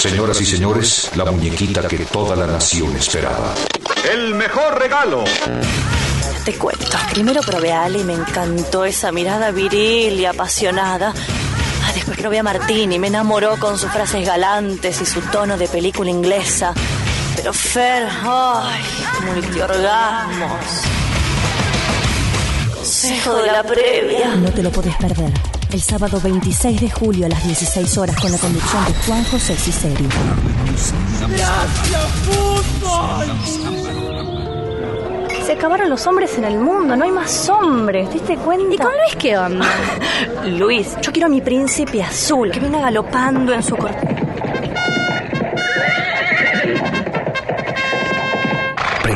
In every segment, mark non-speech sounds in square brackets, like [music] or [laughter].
Señoras y señores, la muñequita que toda la nación esperaba. El mejor regalo. Te cuento. Primero probé a Ale y me encantó esa mirada viril y apasionada. Ah, después probé a Martín y me enamoró con sus frases galantes y su tono de película inglesa. Pero Fer, ay, multiorgasmos. Consejo de la previa. No te lo podés perder. El sábado 26 de julio a las 16 horas con la conducción de Juan José Ciceri. Se acabaron los hombres en el mundo, no hay más hombres, ¿te diste cuenta? ¿Y con Luis qué onda? [laughs] Luis, yo quiero a mi príncipe azul, que venga galopando en su corte.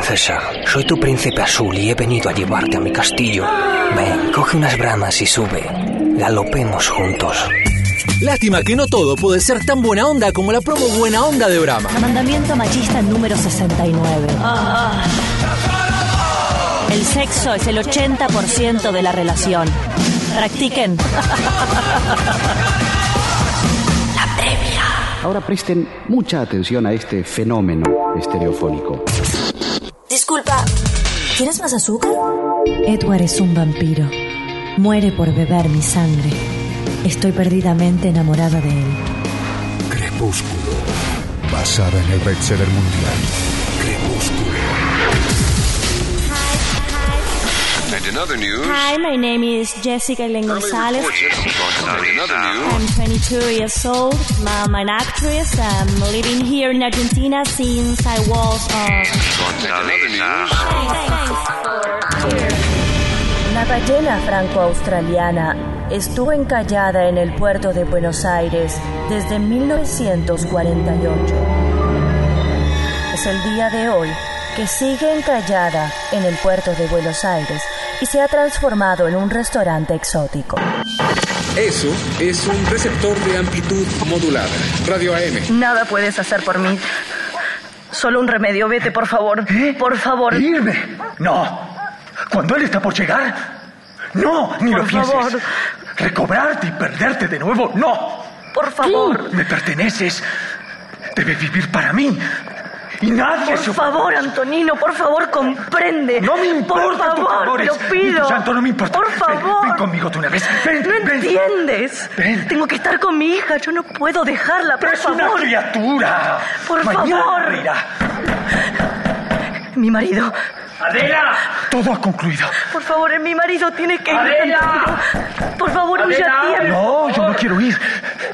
Princesa, soy tu príncipe azul y he venido a llevarte a mi castillo. Ven, coge unas bramas y sube. Galopemos juntos. Lástima que no todo puede ser tan buena onda como la promo Buena Onda de Brahma. Mandamiento machista número 69. El sexo es el 80% de la relación. Practiquen. Ahora presten mucha atención a este fenómeno estereofónico. Disculpa, ¿tienes más azúcar? Edward es un vampiro. Muere por beber mi sangre. Estoy perdidamente enamorada de él. Crepúsculo. Basada en el bestseller mundial. Crepúsculo. And in other news, Hi, my name is Jessica Len news, I'm 22 years old. I'm an actress. I'm living here in Argentina since I was uh, La ballena franco-australiana estuvo encallada en el puerto de Buenos Aires desde 1948. Es el día de hoy que sigue encallada en el puerto de Buenos Aires y se ha transformado en un restaurante exótico. Eso es un receptor de amplitud modulada. Radio AM. Nada puedes hacer por mí. Solo un remedio, vete, por favor. Por favor. ¿Irme? No. Cuando él está por llegar. No, ni Por lo pienses. favor. Recobrarte y perderte de nuevo. No. Por favor. Tú me perteneces. Debes vivir para mí. Y nadie se Por favor, Antonino, por favor, comprende. No me importa Por favor, favores. te lo pido. Llanto no me importa. Por favor. Ven, conmigo tú una vez. Ven, No ven. entiendes. Ven. Tengo que estar con mi hija. Yo no puedo dejarla, por Pero es una criatura. Por Mañana favor. morirá. Mi marido. ¡Adela! Todo ha concluido. Por favor, es mi marido. Tienes que ir. Adela. Antonino. Por favor, huye a tiempo. No, yo no quiero ir.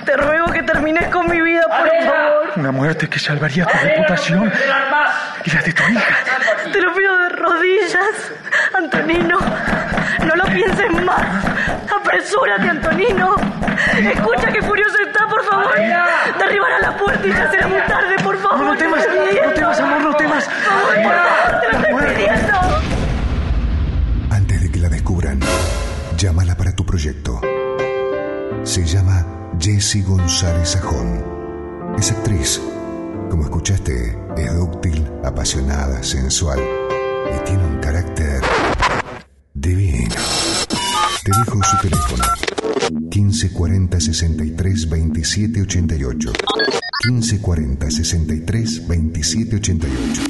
Te ruego que termines con mi vida, por favor. Una muerte que salvaría tu reputación y la de tu hija. Te lo pido de rodillas, Antonino. No lo pienses más. Apresúrate, Antonino. Escucha que furioso está, por favor. Derribará la puerta y ya será muy tarde, por favor. No, no temas, no temas, amor, no temas. pidiendo. Por favor, descubran, llámala para tu proyecto. Se llama Jessie González Sajón. Es actriz. Como escuchaste, es dúctil, apasionada, sensual y tiene un carácter divino. Te dejo su teléfono. 1540 63 27 88. 1540 63 27 88.